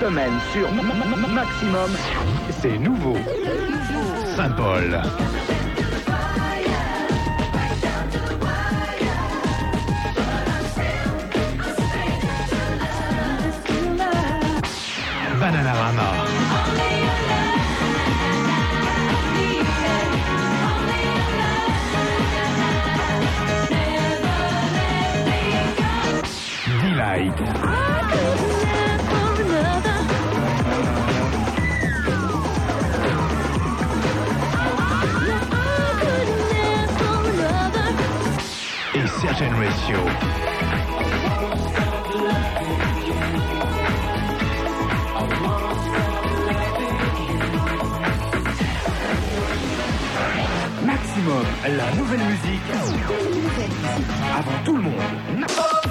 semaine sur Maximum, c'est nouveau. Saint-Paul. Imagine Ratio. la nouvelle musique avant tout le monde.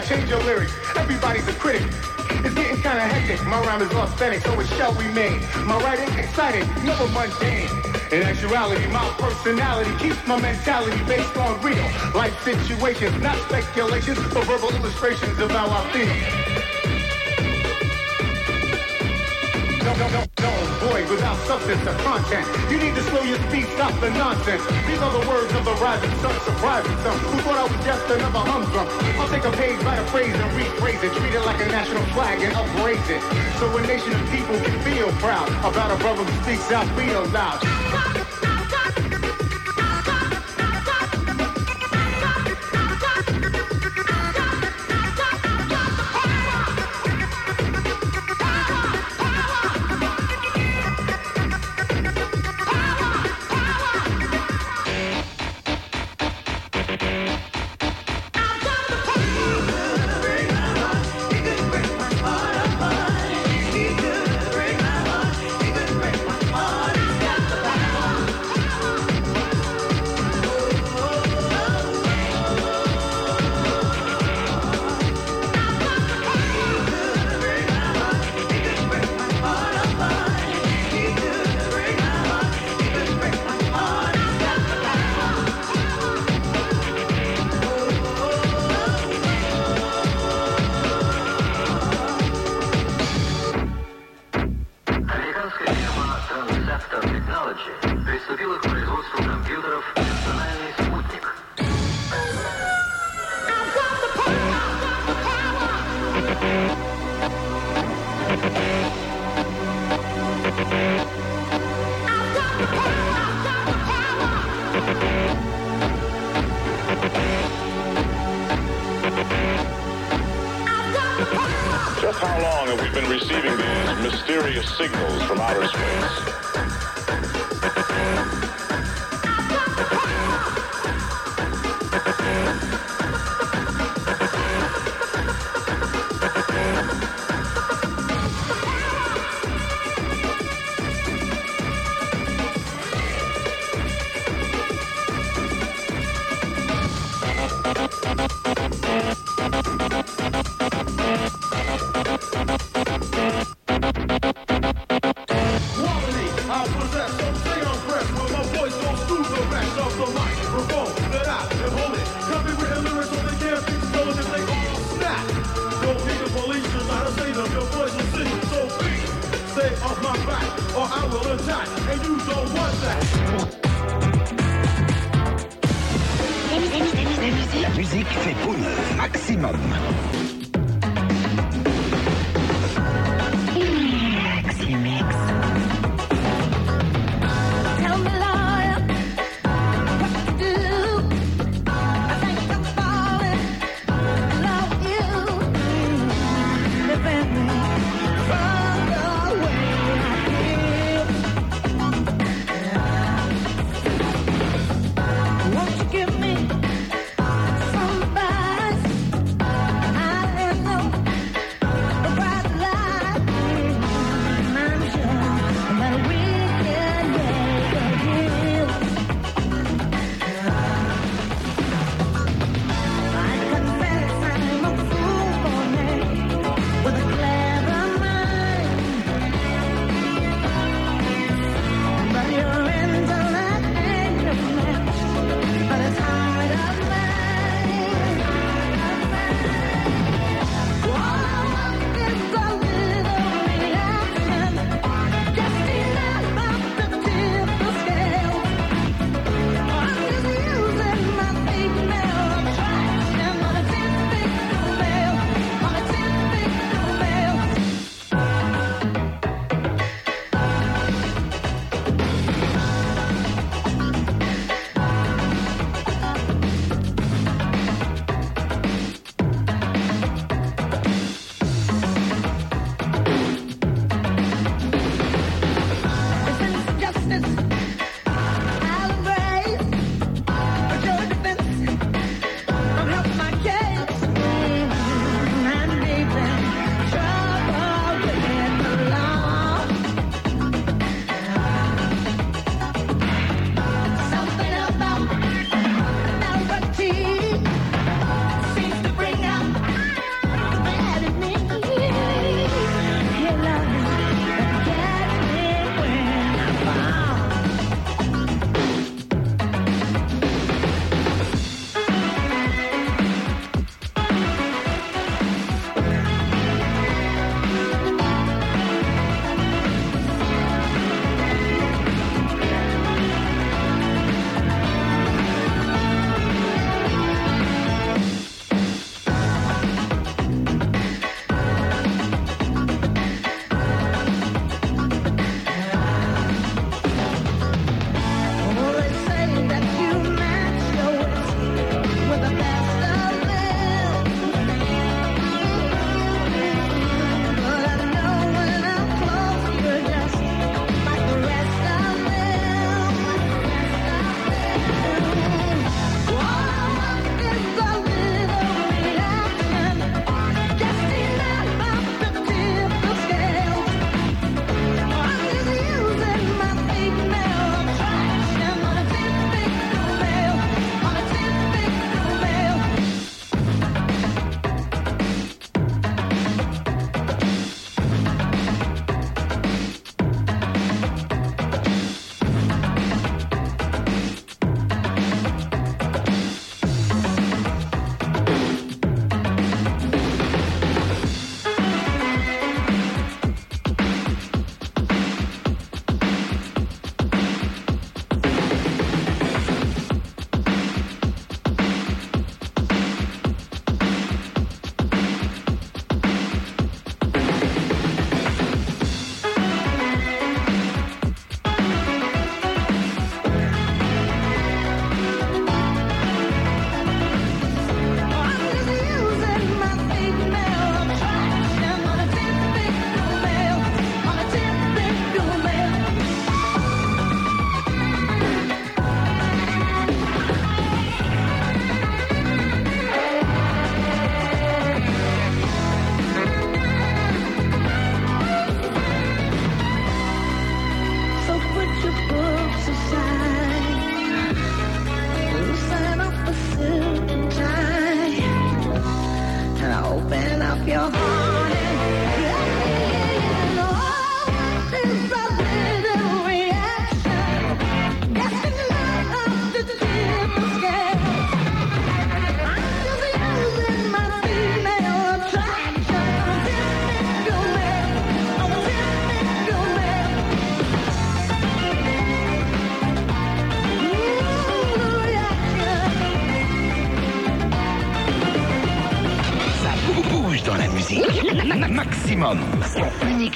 That, change your lyrics. Everybody's a critic. It's getting kinda hectic. My rhyme is authentic, so it shall remain. My writing exciting, never mundane. In actuality, my personality keeps my mentality based on real life situations, not speculations, but verbal illustrations of how I feel. No, no, no, without substance or content. You need to slow your speed, stop the nonsense. These are the words of the rising sun, surprising some who thought I was just another humdrum. I'll take a page, write a phrase, and rephrase it, treat it like a national flag and upraise it. So a nation of people can feel proud about a brother who speaks out real loud. Musique fait bonheur maximum.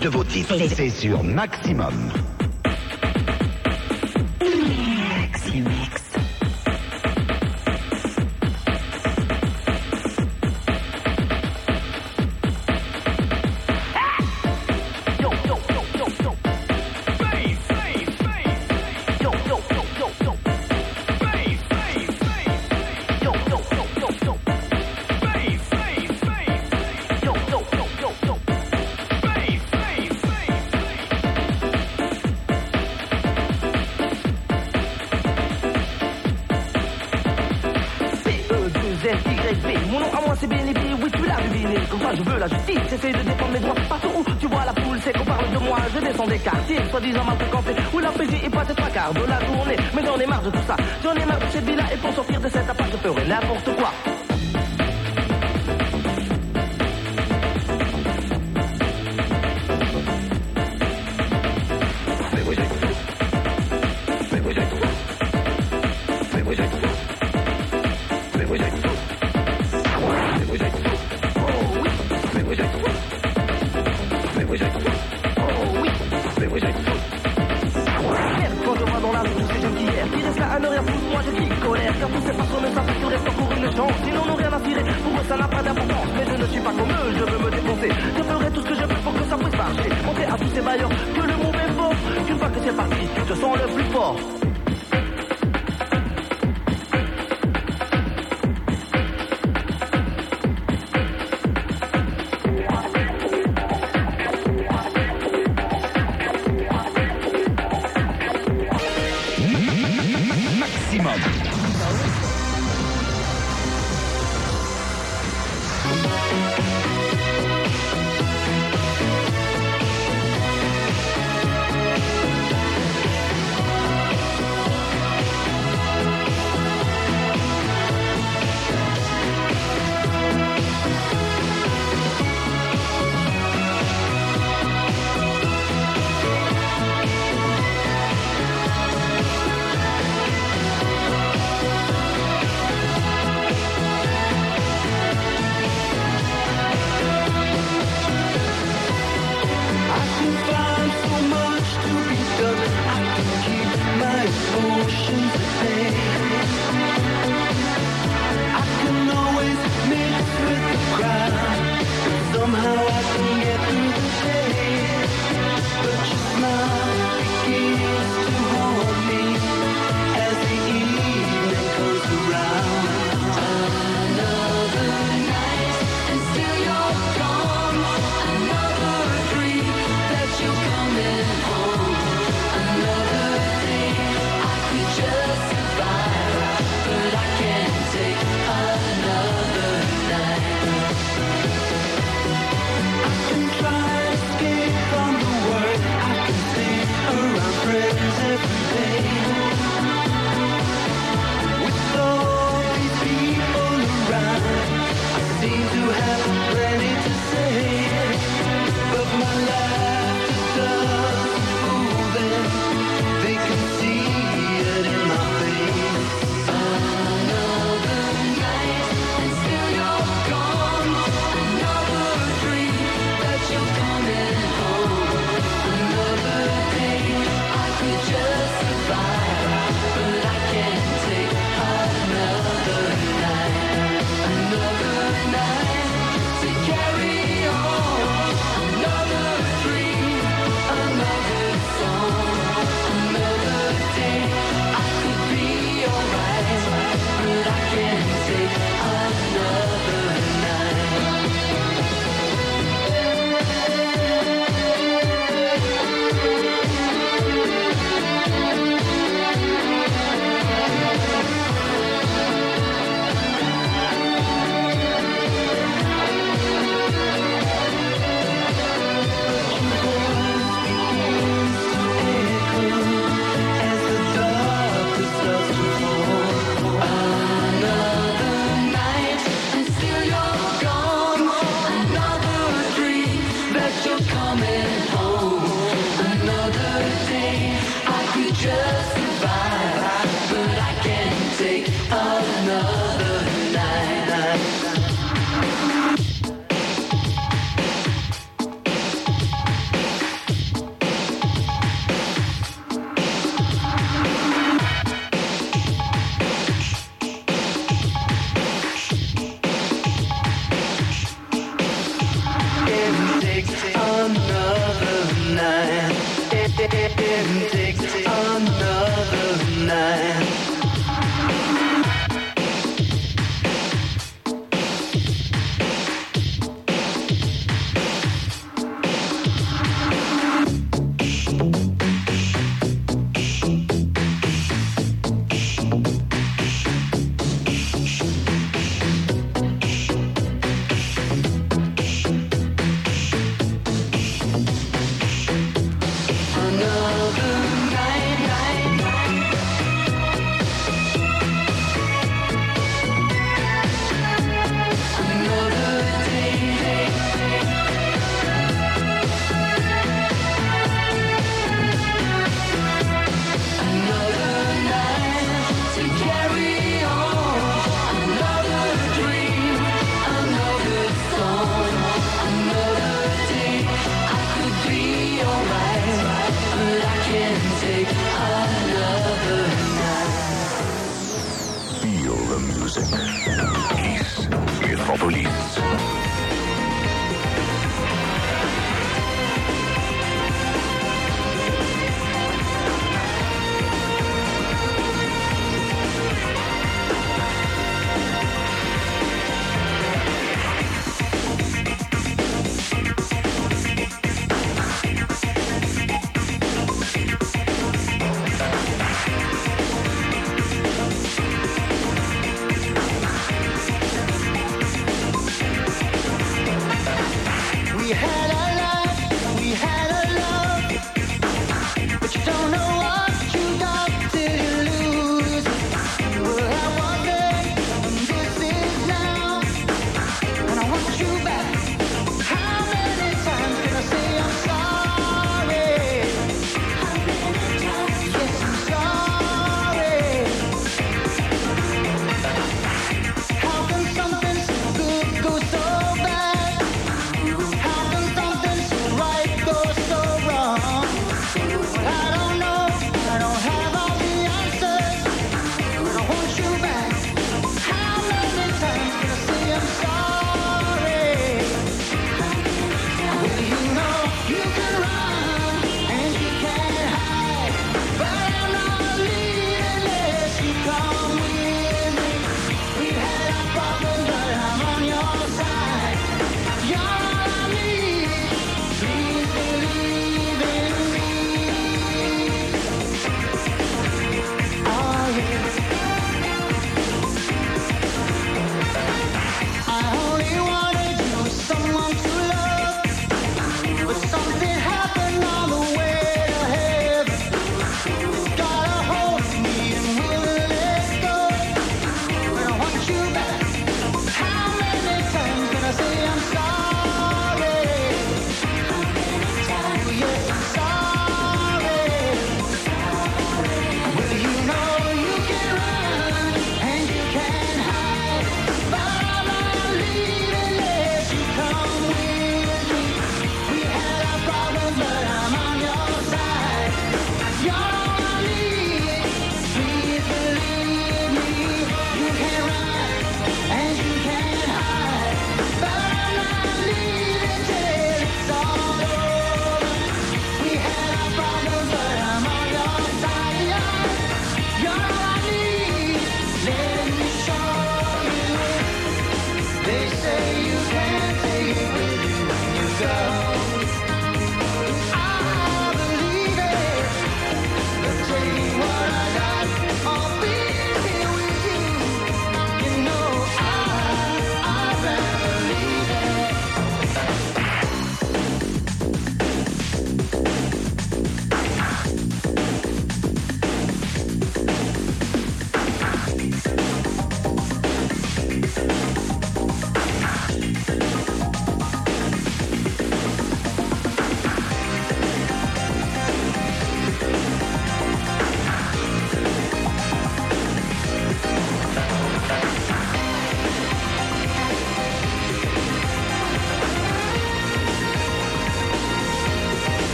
de vos titres, c'est sur Maximum. je veux la justice, j'essaie de défendre mes droits. Partout où tu vois la foule, c'est qu'on parle de moi. Je descends des quartiers, soi-disant mal fréquentés, où la PJ est pas de trois quarts de la journée. Mais j'en ai marre de tout ça, j'en ai marre de cette vie-là, et pour sortir de cette appart, je ferai n'importe quoi. Metropolis.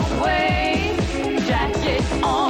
You don't wait. Jack it on and on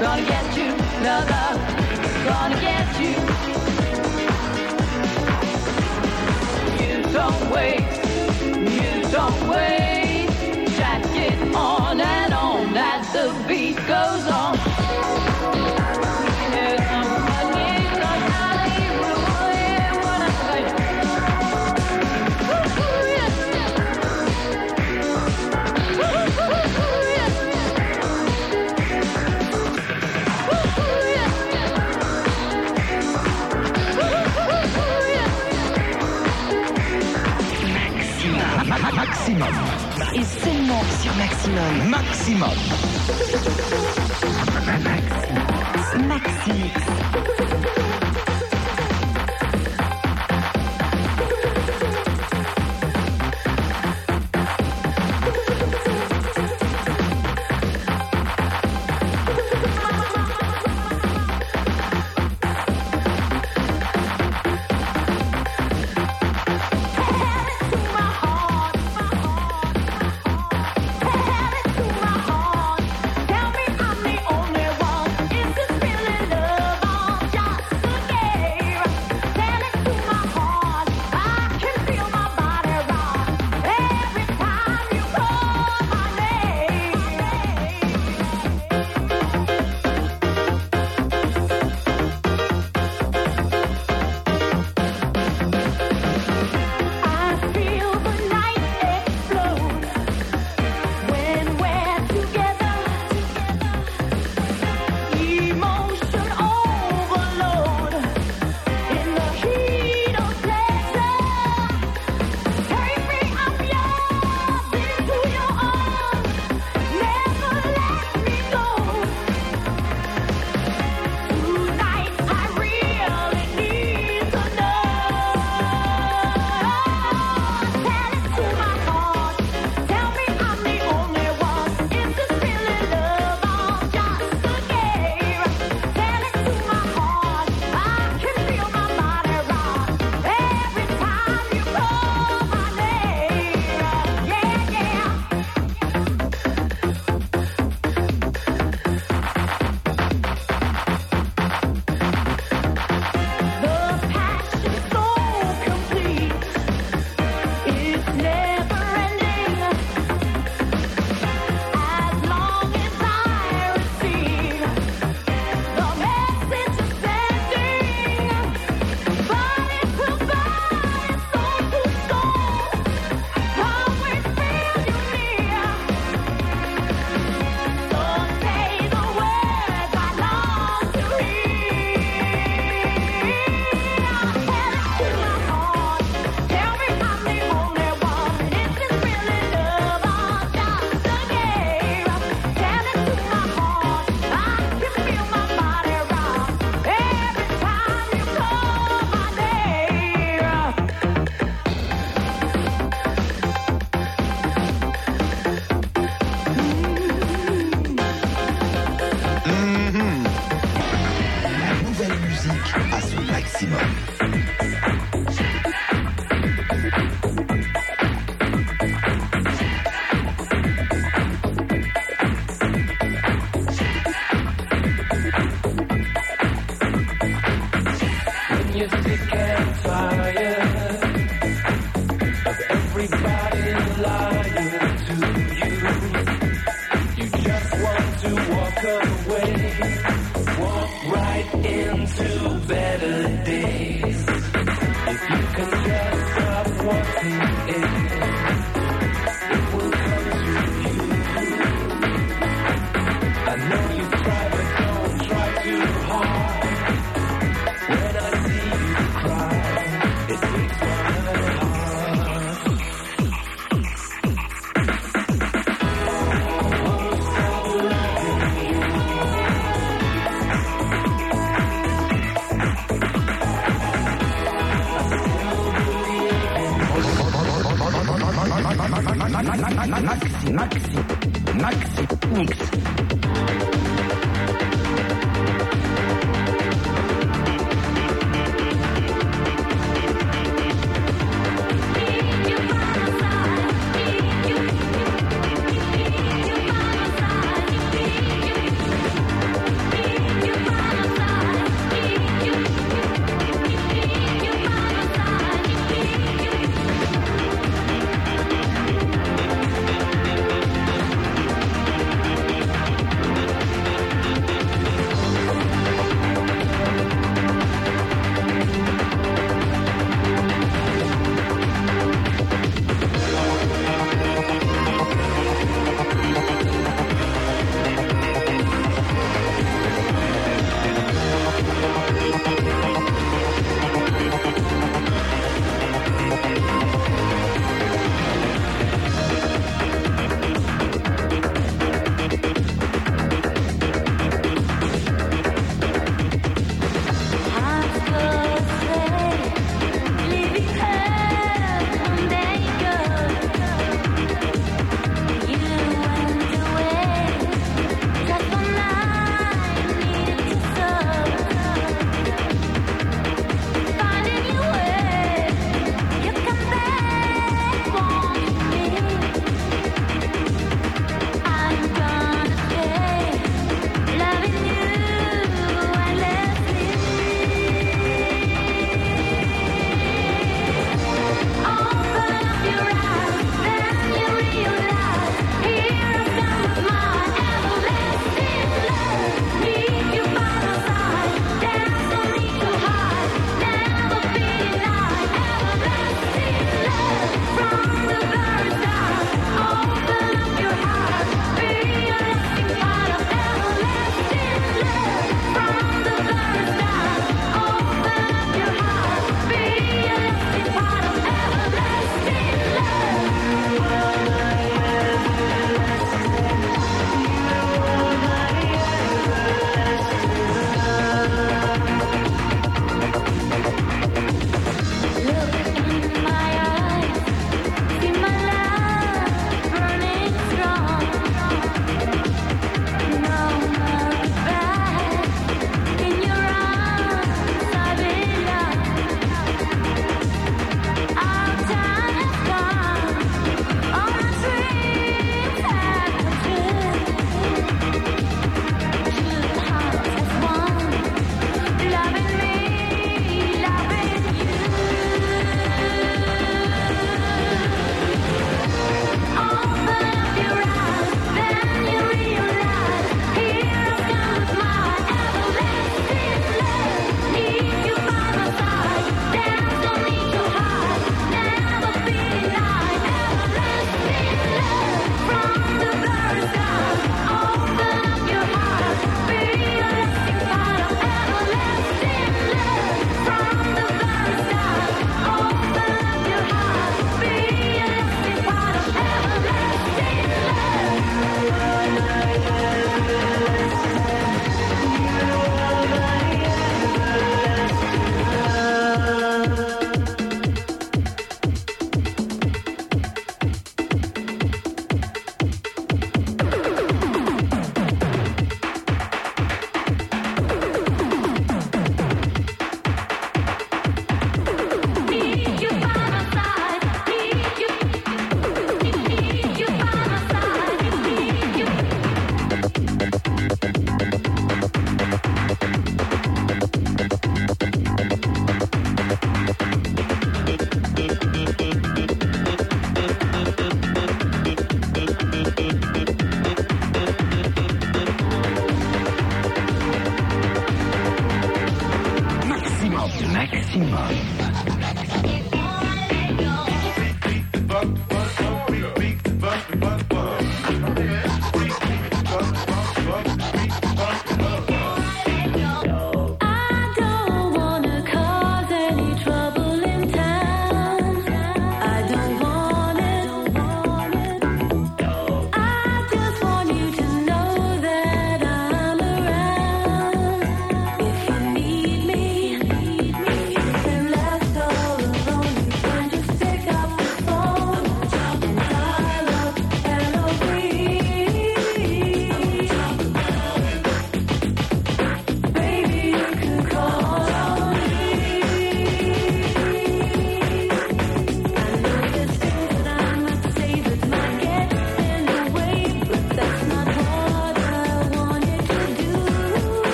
gonna get you, love, love, gonna get you. You don't wait, you don't wait. Jack it on and on as the beat goes on. moment sur Maximum. Maximum. Max. Maxi.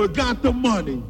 And forgot the money.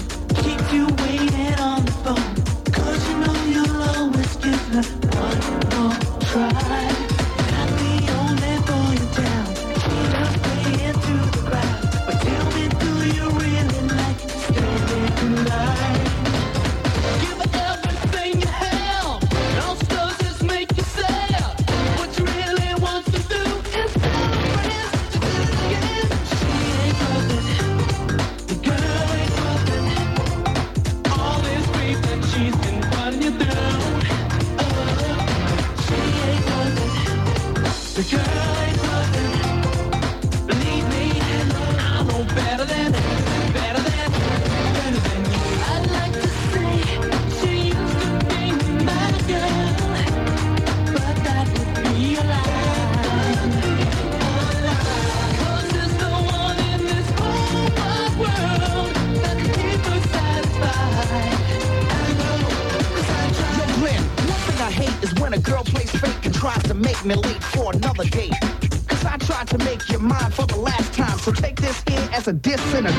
That's a diss and a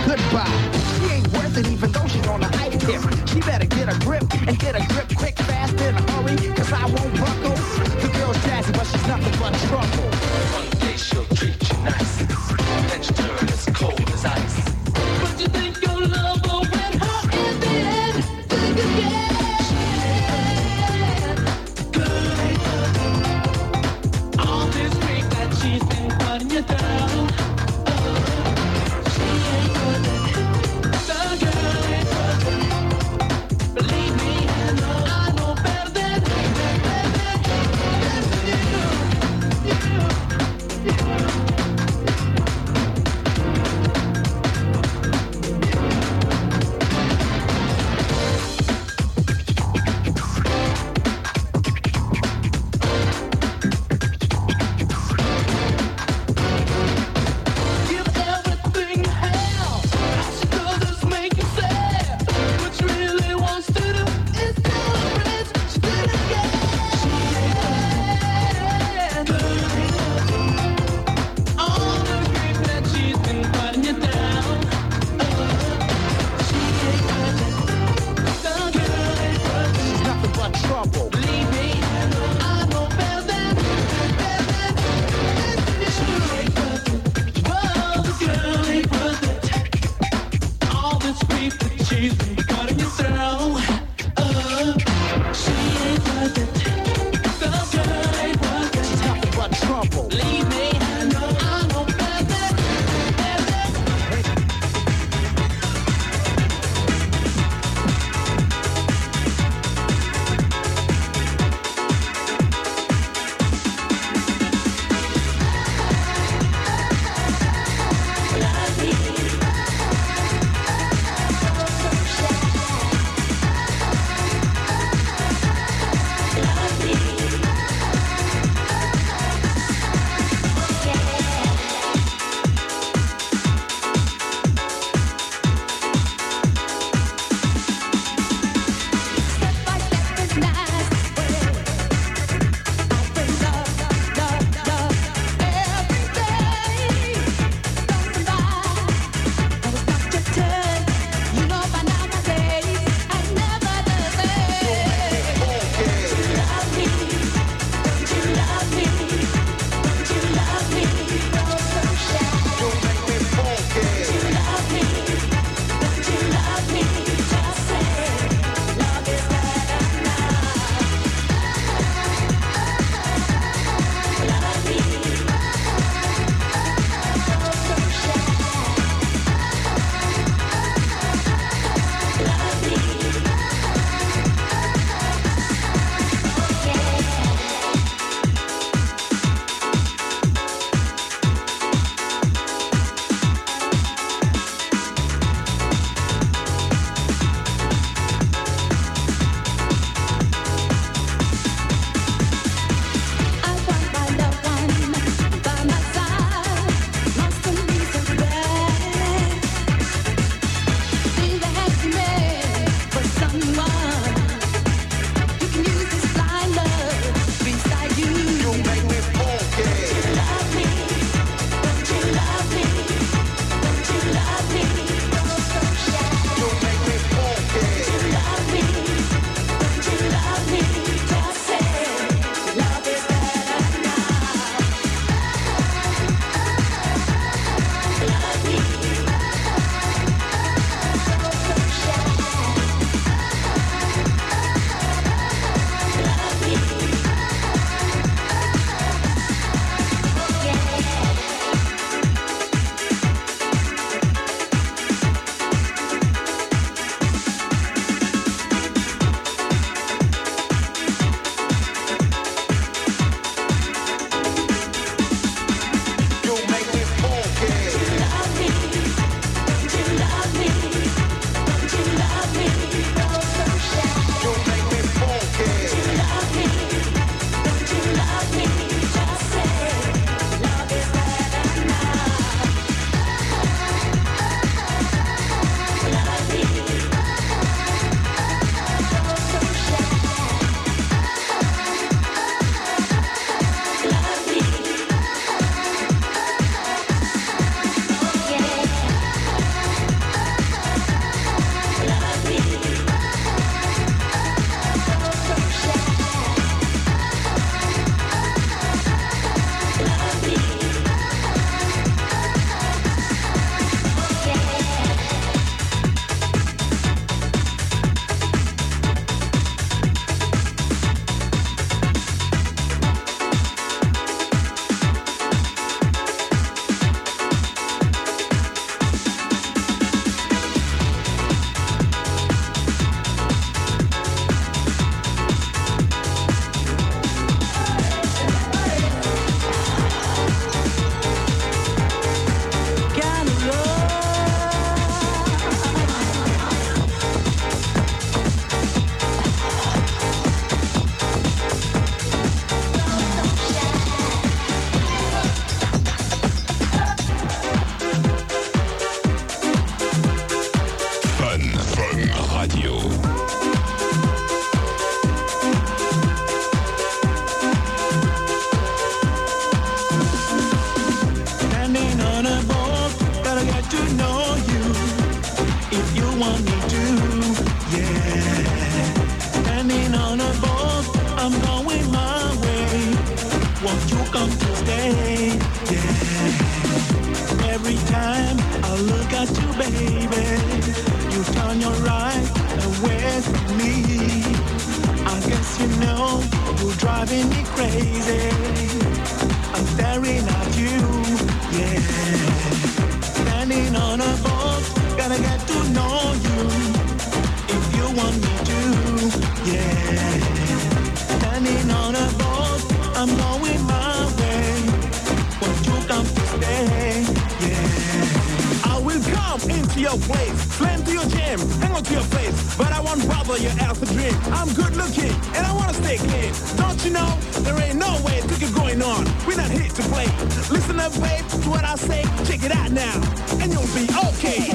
Listen up, babe, to what I say. Check it out now, and you'll be okay.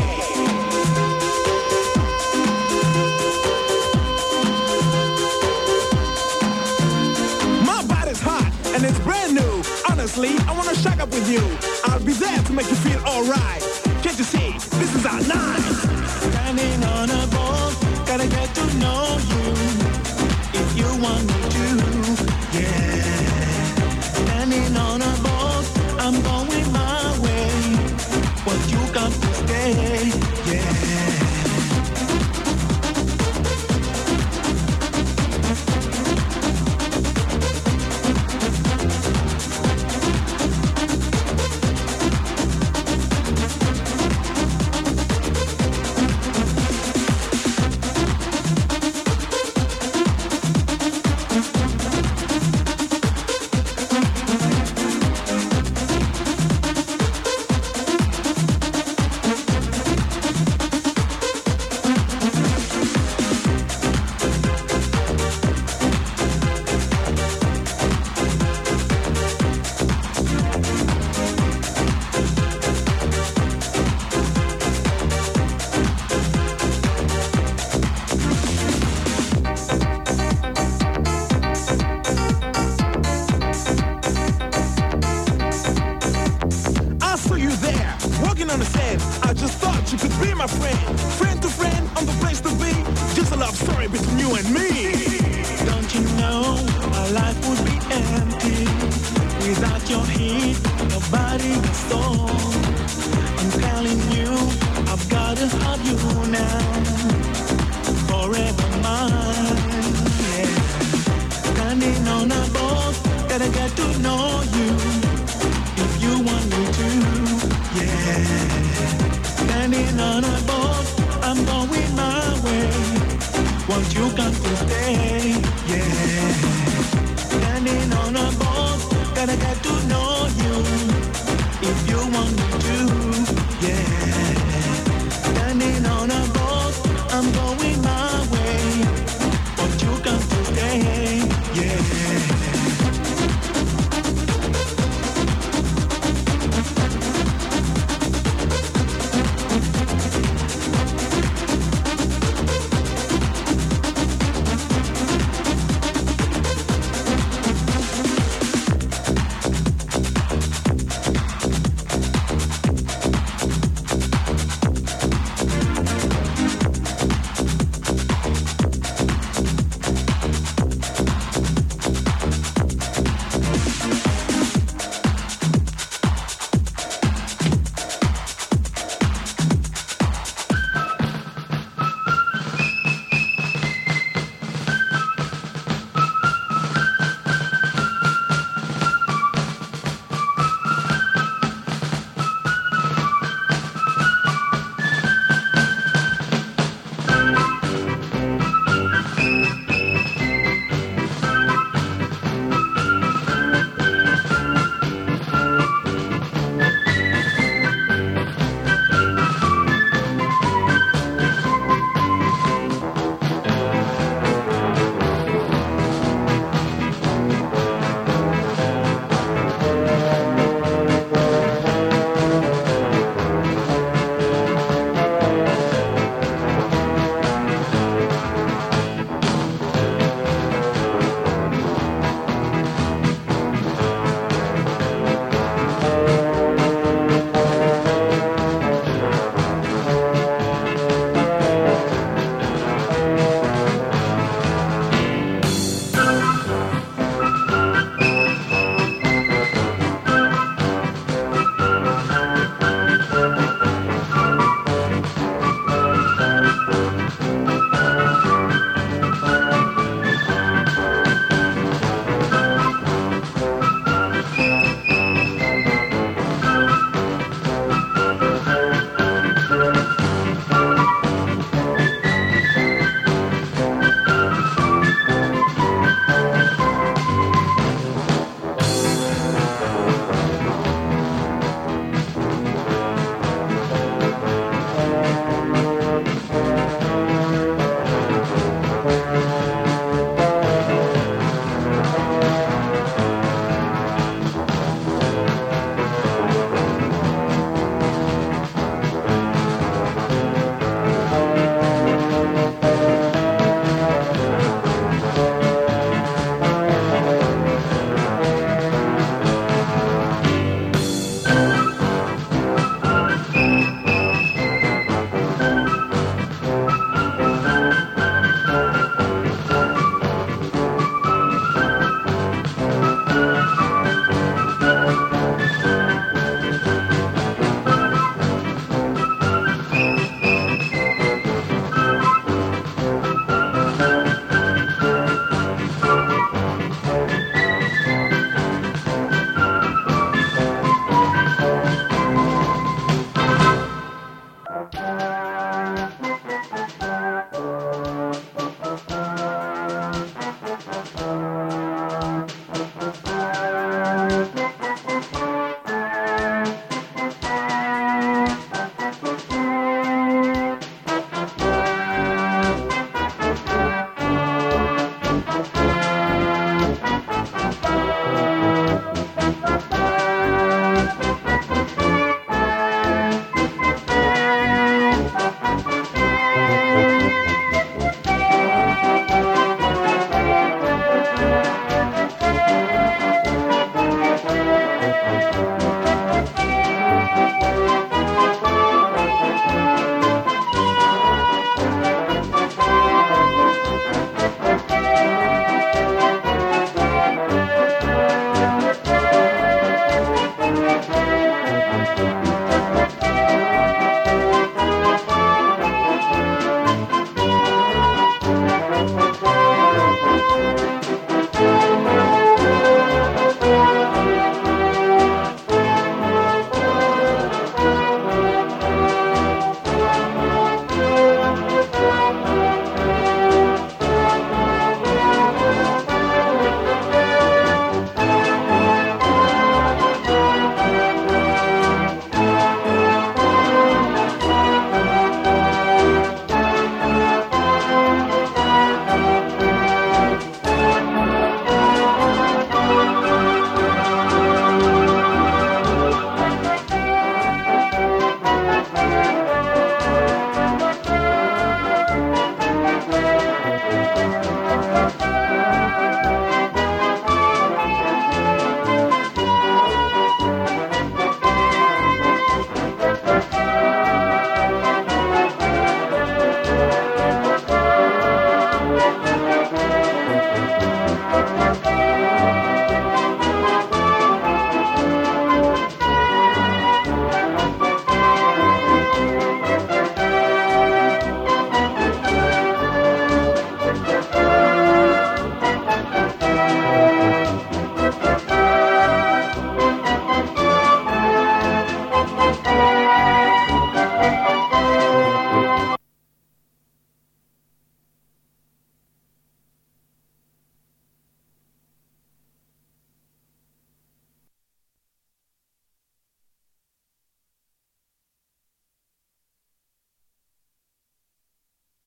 My body's hot and it's brand new. Honestly, I wanna shack up with you. I'll be there to make you feel alright. Can't you see? This is our night? Standing on a boat, gotta get to know you.